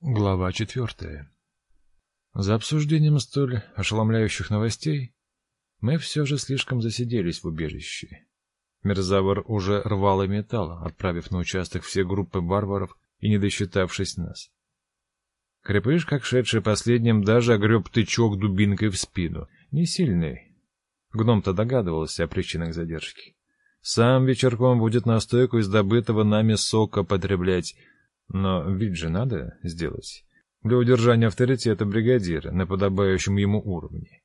Глава четвертая. За обсуждением столь ошеломляющих новостей мы все же слишком засиделись в убежище. Мерзавр уже рвал и металл, отправив на участок все группы варваров и не досчитавшись нас. Крепыш, как шедший последним, даже огреб тычок дубинкой в спину. Не сильный. Гном-то догадывался о причинах задержки. Сам вечерком будет настойку из добытого нами сока потреблять, но вид же надо сделать для удержания авторитета бригадира на подобающем ему уровне.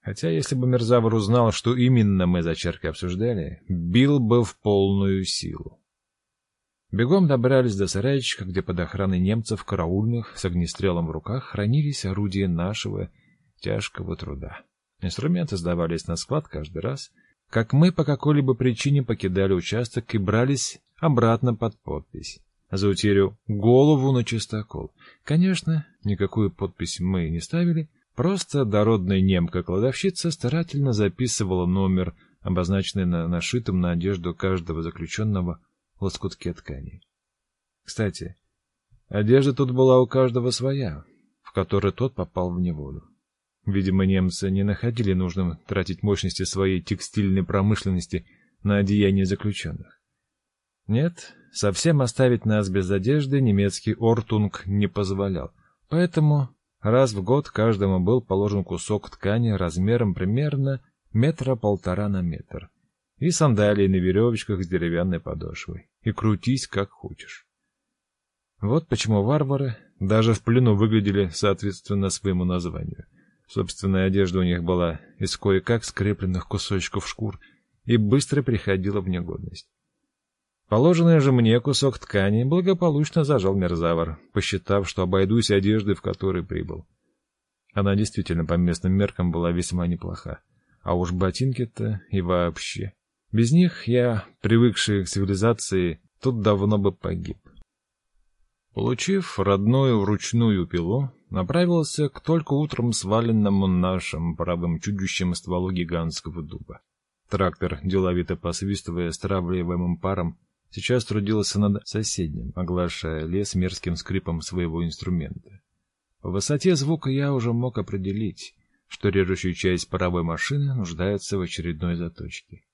Хотя если бы Мерзавр узнал, что именно мы за черкой обсуждали, бил бы в полную силу. Бегом добрались до сарайчика, где под охраной немцев караульных с огнестрелом в руках хранились орудия нашего тяжкого труда. Инструменты сдавались на склад каждый раз, как мы по какой-либо причине покидали участок и брались обратно под подпись за утерю голову на чистокол. Конечно, никакую подпись мы не ставили, просто дородная немка-кладовщица старательно записывала номер, обозначенный на нашитом на одежду каждого заключенного лоскутке ткани. Кстати, одежда тут была у каждого своя, в которой тот попал в неволю. Видимо, немцы не находили нужным тратить мощности своей текстильной промышленности на одеяние заключенных. Нет, совсем оставить нас без одежды немецкий Ортунг не позволял. Поэтому раз в год каждому был положен кусок ткани размером примерно метра полтора на метр. И сандалии на веревочках с деревянной подошвой. И крутись как хочешь. Вот почему варвары даже в плену выглядели соответственно своему названию. Собственная одежда у них была из кое-как скрепленных кусочков шкур и быстро приходила в негодность. Положенный же мне кусок ткани благополучно зажал мерзавр, посчитав, что обойдусь одеждой, в которой прибыл. Она действительно по местным меркам была весьма неплоха. А уж ботинки-то и вообще. Без них я, привыкший к цивилизации, тут давно бы погиб. Получив родную вручную пилу, направился к только утром сваленному нашим правым чудищем стволу гигантского дуба. Трактор, деловито посвистывая стравливаемым паром, сейчас трудился над соседним, оглашая лес мерзким скрипом своего инструмента. По высоте звука я уже мог определить, что режущая часть паровой машины нуждается в очередной заточке.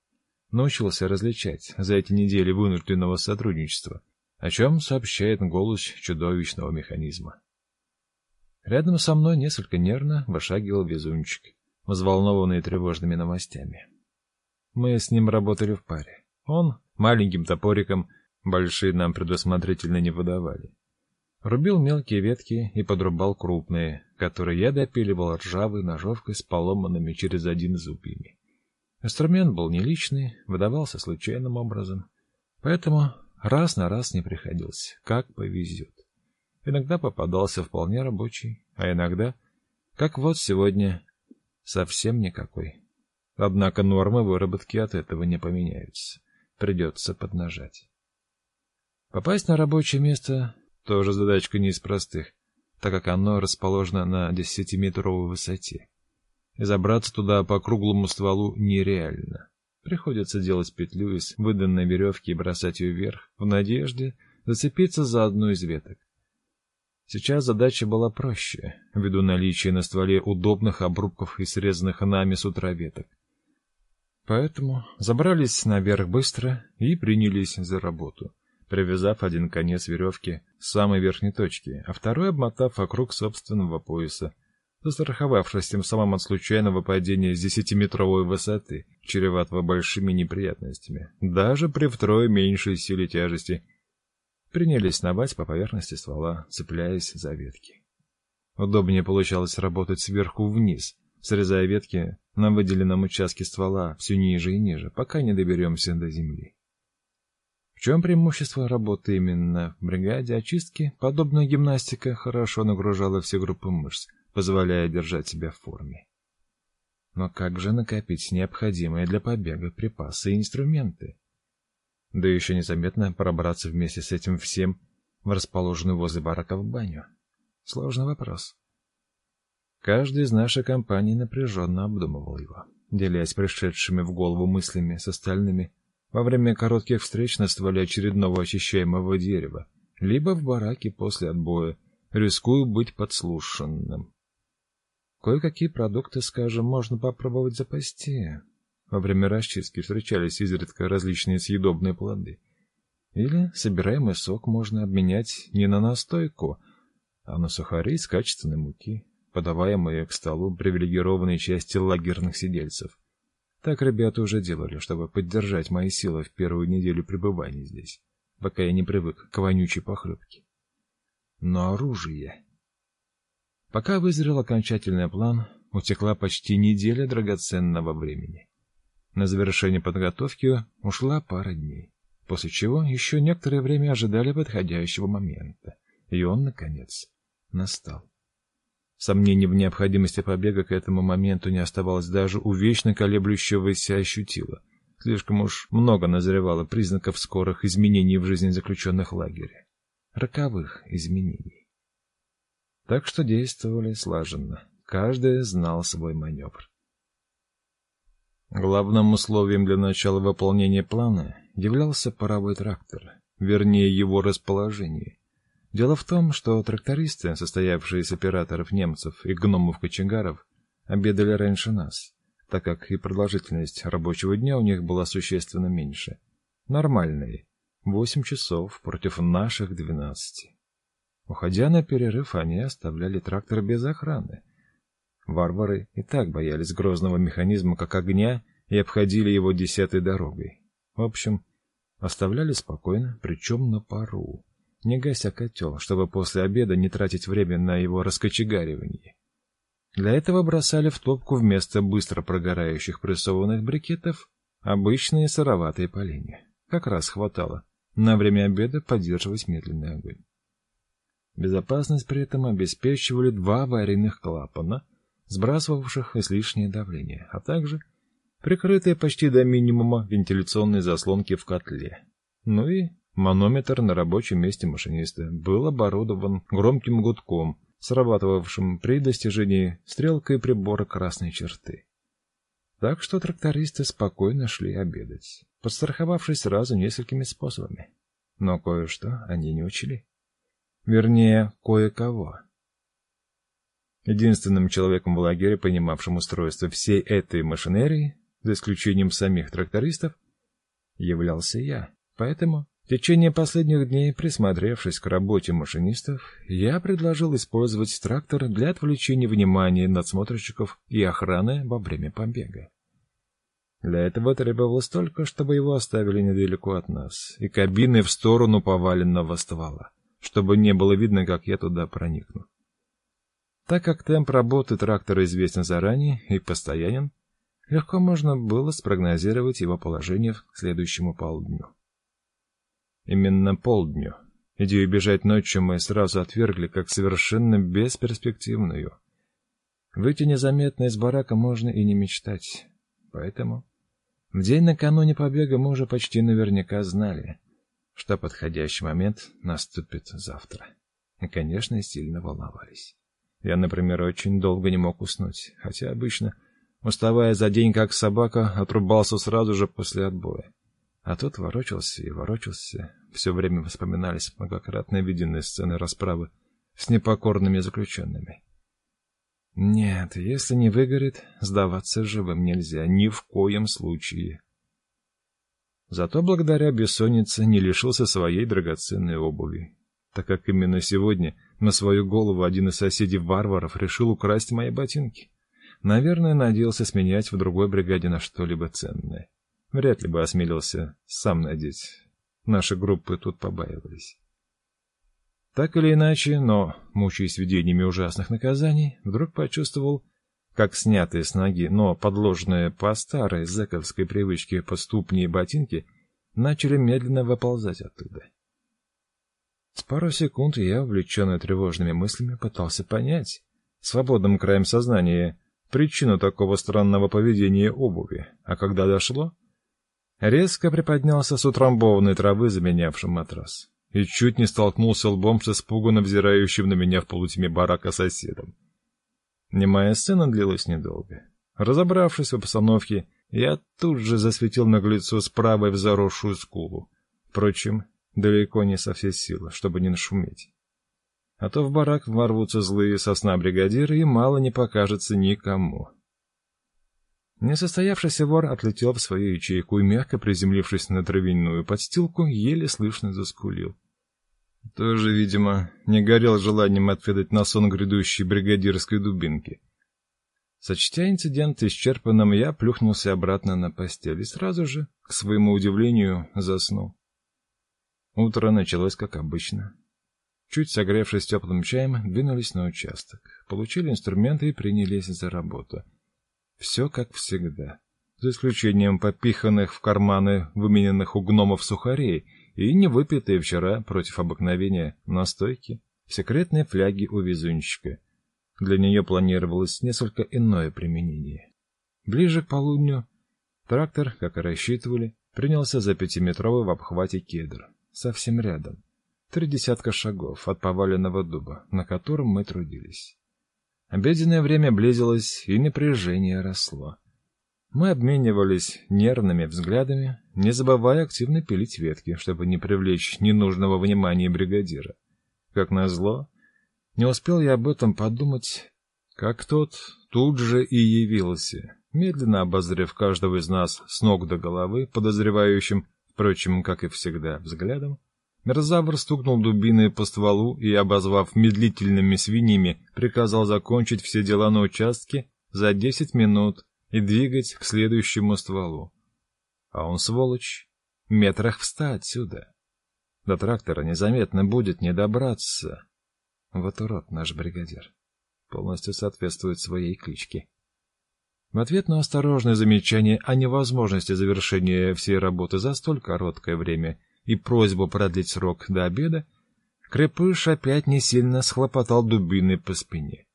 Научился различать за эти недели вынужденного сотрудничества, о чем сообщает голос чудовищного механизма. Рядом со мной несколько нервно вышагивал везунчик, взволнованный тревожными новостями. Мы с ним работали в паре. Он маленьким топориком, большие нам предусмотрительно не выдавали. Рубил мелкие ветки и подрубал крупные, которые я допиливал ржавой ножовкой с поломанными через один зубьями. Инструмент был не личный, выдавался случайным образом, поэтому раз на раз не приходился, как повезет. Иногда попадался вполне рабочий, а иногда, как вот сегодня, совсем никакой. Однако нормы выработки от этого не поменяются придется поднажать. Попасть на рабочее место тоже задачка не из простых, так как оно расположено на десятиметровой высоте. И забраться туда по круглому стволу нереально. Приходится делать петлю из выданной веревки и бросать ее вверх, в надежде зацепиться за одну из веток. Сейчас задача была проще, ввиду наличия на стволе удобных обрубков и срезанных нами с утра веток. Поэтому забрались наверх быстро и принялись за работу, привязав один конец веревки с самой верхней точки, а второй обмотав вокруг собственного пояса, застраховавшись тем самым от случайного падения с десятиметровой высоты, чреватого большими неприятностями, даже при втрое меньшей силе тяжести, принялись сновать по поверхности ствола, цепляясь за ветки. Удобнее получалось работать сверху вниз, срезая ветки на выделенном участке ствола все ниже и ниже, пока не доберемся до земли. В чем преимущество работы именно в бригаде очистки? Подобная гимнастика хорошо нагружала все группы мышц, позволяя держать себя в форме. Но как же накопить необходимые для побега припасы и инструменты? Да еще незаметно пробраться вместе с этим всем в расположенную возле барака в баню. Сложный вопрос. Каждый из нашей компании напряженно обдумывал его, делясь пришедшими в голову мыслями с остальными во время коротких встреч на стволе очередного очищаемого дерева, либо в бараке после отбоя, рискую быть подслушанным. Кое-какие продукты, скажем, можно попробовать запасти. Во время расчистки встречались изредка различные съедобные плоды. Или собираемый сок можно обменять не на настойку, а на сухари из качественной муки, подаваемые к столу привилегированной части лагерных сидельцев. Так ребята уже делали, чтобы поддержать мои силы в первую неделю пребывания здесь, пока я не привык к вонючей похлебке. Но оружие... Пока вызрел окончательный план, утекла почти неделя драгоценного времени. На завершение подготовки ушла пара дней, после чего еще некоторое время ожидали подходящего момента, и он, наконец, настал. Сомнений в необходимости побега к этому моменту не оставалось даже у вечно колеблющегося ощутила. Слишком уж много назревало признаков скорых изменений в жизни заключенных в лагере. Роковых изменений. Так что действовали слаженно. Каждый знал свой маневр. Главным условием для начала выполнения плана являлся паровой трактор, вернее его расположение. Дело в том, что трактористы, состоявшие из операторов немцев и гномов-кочегаров, обедали раньше нас, так как и продолжительность рабочего дня у них была существенно меньше. Нормальные. Восемь часов против наших двенадцати. Уходя на перерыв, они оставляли трактор без охраны. Варвары и так боялись грозного механизма как огня и обходили его десятой дорогой. В общем, оставляли спокойно, причем на пару не гася котел, чтобы после обеда не тратить время на его раскочегаривание. Для этого бросали в топку вместо быстро прогорающих прессованных брикетов обычные сыроватые поленья. Как раз хватало на время обеда поддерживать медленный огонь. Безопасность при этом обеспечивали два аварийных клапана, сбрасывавших излишнее давление, а также прикрытые почти до минимума вентиляционные заслонки в котле. Ну и Манометр на рабочем месте машиниста был оборудован громким гудком, срабатывавшим при достижении стрелкой прибора красной черты. Так что трактористы спокойно шли обедать, подстраховавшись сразу несколькими способами. Но кое-что они не учли. Вернее, кое-кого. Единственным человеком в лагере, понимавшим устройство всей этой машинерии, за исключением самих трактористов, являлся я. Поэтому в течение последних дней, присмотревшись к работе машинистов, я предложил использовать трактор для отвлечения внимания надсмотрщиков и охраны во время побега. Для этого требовалось только, чтобы его оставили недалеко от нас, и кабины в сторону поваленного ствола, чтобы не было видно, как я туда проникну. Так как темп работы трактора известен заранее и постоянен, легко можно было спрогнозировать его положение к следующему полдню. Именно полдню. Идею бежать ночью мы сразу отвергли как совершенно бесперспективную. Выйти незаметно из барака можно и не мечтать. Поэтому в день накануне побега мы уже почти наверняка знали, что подходящий момент наступит завтра. И, конечно, сильно волновались. Я, например, очень долго не мог уснуть, хотя обычно, уставая за день как собака, отрубался сразу же после отбоя. А тут ворочался и ворочался. Все время вспоминались многократно виденные сцены расправы с непокорными заключенными. Нет, если не выгорит, сдаваться живым нельзя, ни в коем случае. Зато благодаря бессоннице не лишился своей драгоценной обуви, так как именно сегодня на свою голову один из соседей варваров решил украсть мои ботинки. Наверное, надеялся сменять в другой бригаде на что-либо ценное. Вряд ли бы осмелился сам надеть. Наши группы тут побаивались. Так или иначе, но, мучаясь видениями ужасных наказаний, вдруг почувствовал, как снятые с ноги, но подложенные по старой зэковской привычке по ступни и ботинки начали медленно выползать оттуда. С пару секунд я, увлеченный тревожными мыслями, пытался понять, свободным краем сознания, причину такого странного поведения обуви, а когда дошло, Резко приподнялся с утрамбованной травы, заменявшим матрас, и чуть не столкнулся лбом с испуганно взирающим на меня в полутьме барака соседом. Немая сцена длилась недолго. Разобравшись в обстановке, я тут же засветил наглецу с правой в заросшую скулу. Впрочем, далеко не со всей силы, чтобы не нашуметь. А то в барак ворвутся злые сосна бригадиры, и мало не покажется никому. Несостоявшийся вор отлетел в свою ячейку и, мягко приземлившись на травяную подстилку, еле слышно заскулил. Тоже, видимо, не горел желанием отведать на сон грядущей бригадирской дубинки. Сочтя инцидент исчерпанным, я плюхнулся обратно на постель и сразу же, к своему удивлению, заснул. Утро началось как обычно. Чуть согревшись теплым чаем, двинулись на участок, получили инструменты и принялись за работу. Все как всегда, за исключением попиханных в карманы вымененных у гномов сухарей и не выпитые вчера против обыкновения настойки в секретной фляге у везунчика. Для нее планировалось несколько иное применение. Ближе к полудню трактор, как и рассчитывали, принялся за пятиметровый в обхвате кедр, совсем рядом. Три десятка шагов от поваленного дуба, на котором мы трудились. Обеденное время близилось, и напряжение росло. Мы обменивались нервными взглядами, не забывая активно пилить ветки, чтобы не привлечь ненужного внимания бригадира. Как назло, не успел я об этом подумать, как тот тут же и явился, медленно обозрев каждого из нас с ног до головы, подозревающим, впрочем, как и всегда, взглядом, Мерзавр стукнул дубиной по стволу и, обозвав медлительными свиньями, приказал закончить все дела на участке за десять минут и двигать к следующему стволу. А он, сволочь, метрах в ста отсюда. До трактора незаметно будет не добраться. Вот урод наш бригадир. Полностью соответствует своей кличке. В ответ на осторожное замечание о невозможности завершения всей работы за столь короткое время и просьбу продлить срок до обеда, Крепыш опять не сильно схлопотал дубиной по спине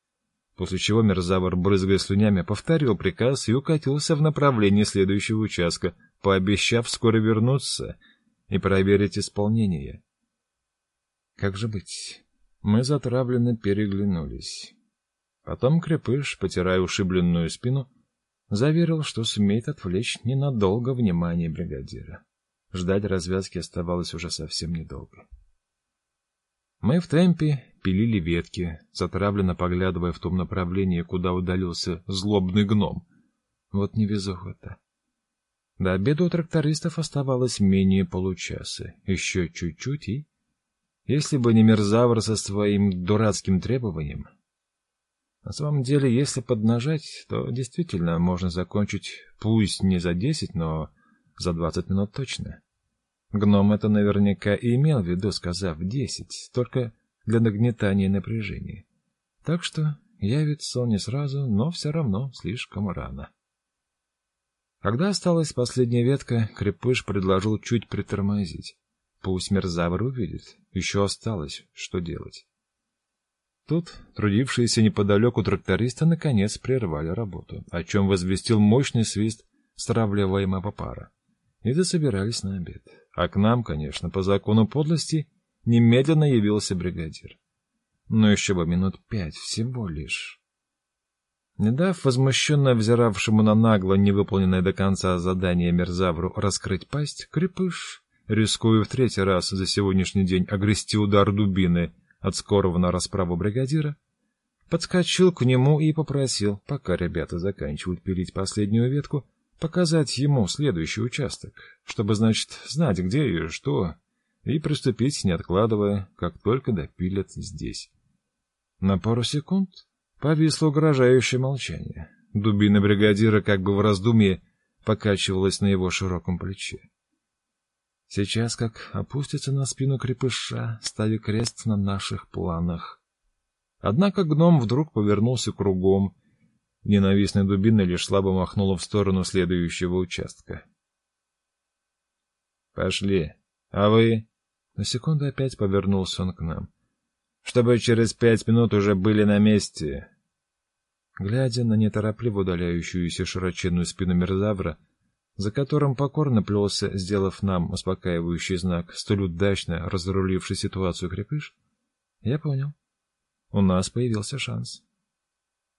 после чего мерзавр, брызгая слюнями, повторил приказ и укатился в направлении следующего участка, пообещав скоро вернуться и проверить исполнение. Как же быть? Мы затравленно переглянулись. Потом Крепыш, потирая ушибленную спину, заверил, что сумеет отвлечь ненадолго внимание бригадира. Ждать развязки оставалось уже совсем недолго. Мы в темпе пилили ветки, затравленно поглядывая в том направлении, куда удалился злобный гном. Вот невезуха-то. До обеда у трактористов оставалось менее получаса. Еще чуть-чуть и... Если бы не мерзавр со своим дурацким требованием... На самом деле, если поднажать, то действительно можно закончить пусть не за десять, но за двадцать минут точно. Гном это наверняка и имел в виду, сказав десять, только для нагнетания напряжения. Так что явится он не сразу, но все равно слишком рано. Когда осталась последняя ветка, Крепыш предложил чуть притормозить. Пусть мерзавр увидит, еще осталось, что делать. Тут трудившиеся неподалеку трактористы наконец прервали работу, о чем возвестил мощный свист стравливаемого пара, и засобирались на обед. А к нам, конечно, по закону подлости, немедленно явился бригадир. Но еще бы минут пять всего лишь. Не дав возмущенно взиравшему на нагло невыполненное до конца задание мерзавру раскрыть пасть, крепыш, рискуя в третий раз за сегодняшний день огрести удар дубины от скорого на расправу бригадира, подскочил к нему и попросил, пока ребята заканчивают пилить последнюю ветку, показать ему следующий участок, чтобы, значит, знать, где и что, и приступить, не откладывая, как только допилят здесь. На пару секунд повисло угрожающее молчание. Дубина бригадира как бы в раздумье покачивалась на его широком плече. Сейчас как опустится на спину крепыша, ставя крест на наших планах. Однако гном вдруг повернулся кругом Ненавистная дубина лишь слабо махнула в сторону следующего участка. «Пошли. А вы?» На секунду опять повернулся он к нам. «Чтобы через пять минут уже были на месте». Глядя на неторопливо удаляющуюся широченную спину мерзавра, за которым покорно плелся, сделав нам успокаивающий знак, столь удачно разруливший ситуацию крепыш, я понял. У нас появился шанс.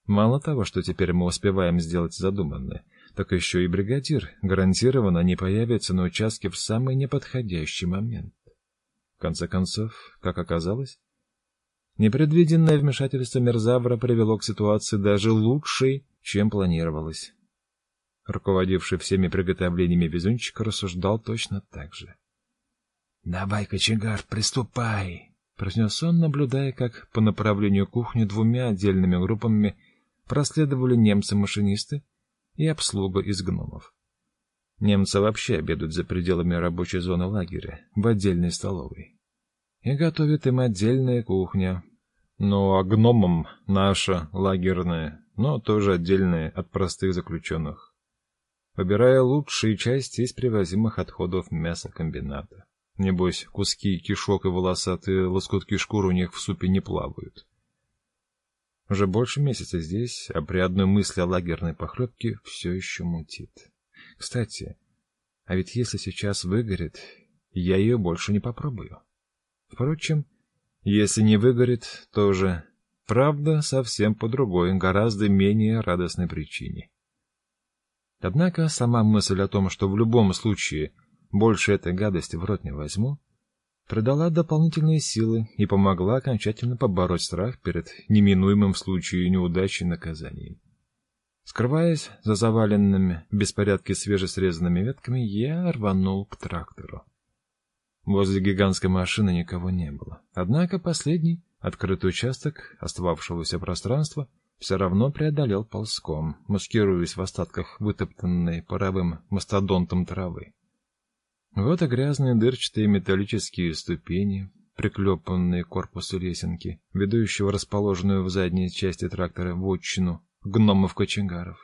Мало того, что теперь мы успеваем сделать задуманное, так еще и бригадир гарантированно не появится на участке в самый неподходящий момент. конце концов, как оказалось, непредвиденное вмешательство Мерзавра привело к ситуации даже лучшей, чем планировалось. Руководивший всеми приготовлениями везунчик рассуждал точно так же. — Давай, кочегар, приступай! — произнес он, наблюдая, как по направлению кухни двумя отдельными группами проследовали немцы-машинисты и обслуга из гномов. Немцы вообще обедают за пределами рабочей зоны лагеря, в отдельной столовой. И готовят им отдельная кухня. Ну, а гномам наша лагерная, но тоже отдельная от простых заключенных. Выбирая лучшие части из привозимых отходов мясокомбината. Небось, куски кишок и волосатые лоскутки шкур у них в супе не плавают. Уже больше месяца здесь, а при одной мысли о лагерной похлебке все еще мутит. Кстати, а ведь если сейчас выгорит, я ее больше не попробую. Впрочем, если не выгорит, тоже. Правда, совсем по другой, гораздо менее радостной причине. Однако сама мысль о том, что в любом случае больше этой гадости в рот не возьму, придала дополнительные силы и помогла окончательно побороть страх перед неминуемым в случае неудачи наказанием. Скрываясь за заваленными в беспорядке свежесрезанными ветками, я рванул к трактору. Возле гигантской машины никого не было. Однако последний, открытый участок остававшегося пространства, все равно преодолел ползком, маскируясь в остатках вытоптанной паровым мастодонтом травы. Вот и грязные дырчатые металлические ступени, приклепанные к корпусу лесенки, ведущего расположенную в задней части трактора вотчину гномов-кочегаров.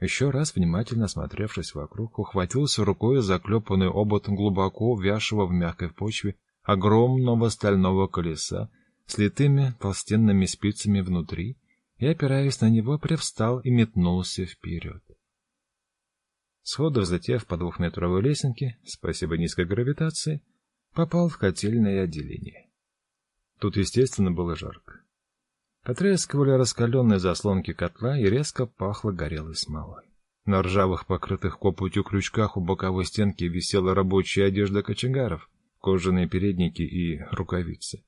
Еще раз, внимательно осмотревшись вокруг, ухватился рукой за заклепанный обод глубоко вязшего в мягкой почве огромного стального колеса с литыми толстенными спицами внутри и, опираясь на него, привстал и метнулся вперед. Сходу взлетев по двухметровой лесенке, спасибо низкой гравитации, попал в котельное отделение. Тут, естественно, было жарко. Потрескивали раскаленные заслонки котла и резко пахло горелой смолой. На ржавых, покрытых копотью крючках у боковой стенки висела рабочая одежда кочегаров, кожаные передники и рукавицы.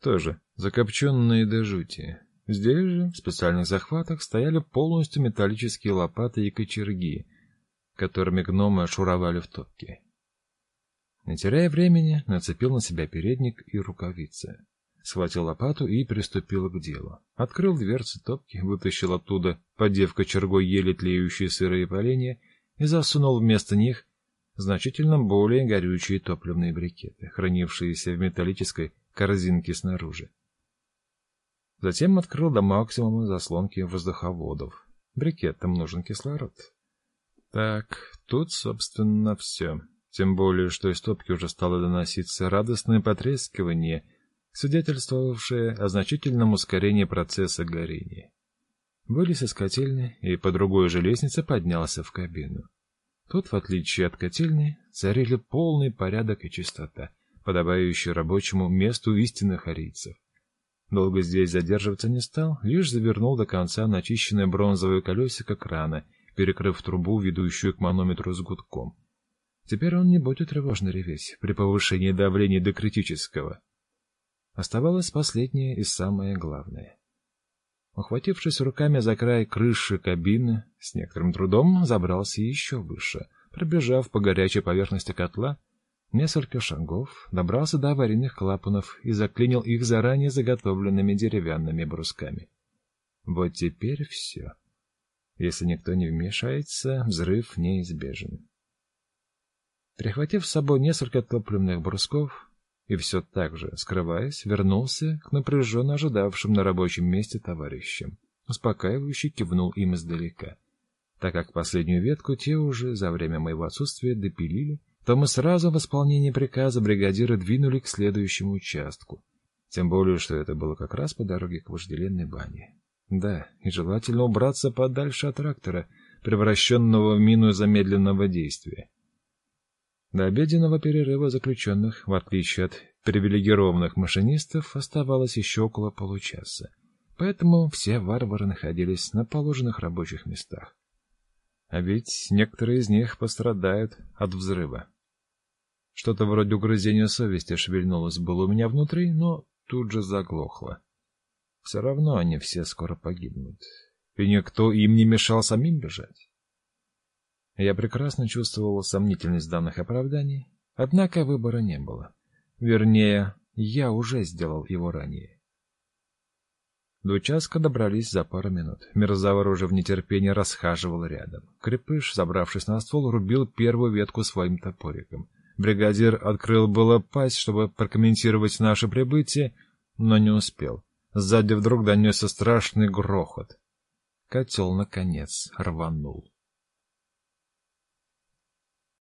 Тоже закопченные до жути. Здесь же, в специальных захватах, стояли полностью металлические лопаты и кочерги — которыми гномы шуровали в топке. Не теряя времени, нацепил на себя передник и рукавицы. Схватил лопату и приступил к делу. Открыл дверцы топки, вытащил оттуда, подев кочергой еле тлеющие сырые поленья, и засунул вместо них значительно более горючие топливные брикеты, хранившиеся в металлической корзинке снаружи. Затем открыл до максимума заслонки воздуховодов. Брикетам нужен кислород. Так, тут, собственно, все. Тем более, что из топки уже стало доноситься радостное потрескивание, свидетельствовавшее о значительном ускорении процесса горения. Вылез из котельни и по другой же лестнице поднялся в кабину. Тут, в отличие от котельни, царили полный порядок и чистота, подобающие рабочему месту истинных арийцев. Долго здесь задерживаться не стал, лишь завернул до конца начищенное бронзовое колесико крана — перекрыв трубу, ведущую к манометру с гудком. Теперь он не будет тревожно реветь при повышении давления до критического. Оставалось последнее и самое главное. Ухватившись руками за край крыши кабины, с некоторым трудом забрался еще выше, пробежав по горячей поверхности котла несколько шагов, добрался до аварийных клапанов и заклинил их заранее заготовленными деревянными брусками. Вот теперь все. Если никто не вмешается, взрыв неизбежен. Прихватив с собой несколько топливных брусков и все так же, скрываясь, вернулся к напряженно ожидавшим на рабочем месте товарищам. Успокаивающе кивнул им издалека. Так как последнюю ветку те уже за время моего отсутствия допилили, то мы сразу в исполнении приказа бригадира двинули к следующему участку. Тем более, что это было как раз по дороге к вожделенной бане. Да, и желательно убраться подальше от трактора, превращенного в мину замедленного действия. До обеденного перерыва заключенных, в отличие от привилегированных машинистов, оставалось еще около получаса, поэтому все варвары находились на положенных рабочих местах. А ведь некоторые из них пострадают от взрыва. Что-то вроде угрызения совести шевельнулось было у меня внутри, но тут же заглохло. Все равно они все скоро погибнут. И никто им не мешал самим бежать. Я прекрасно чувствовал сомнительность данных оправданий, однако выбора не было. Вернее, я уже сделал его ранее. До участка добрались за пару минут. Мерзавр уже в нетерпении расхаживал рядом. Крепыш, забравшись на ствол, рубил первую ветку своим топориком. Бригадир открыл было пасть, чтобы прокомментировать наше прибытие, но не успел. Сзади вдруг донесся страшный грохот. Котел, наконец, рванул.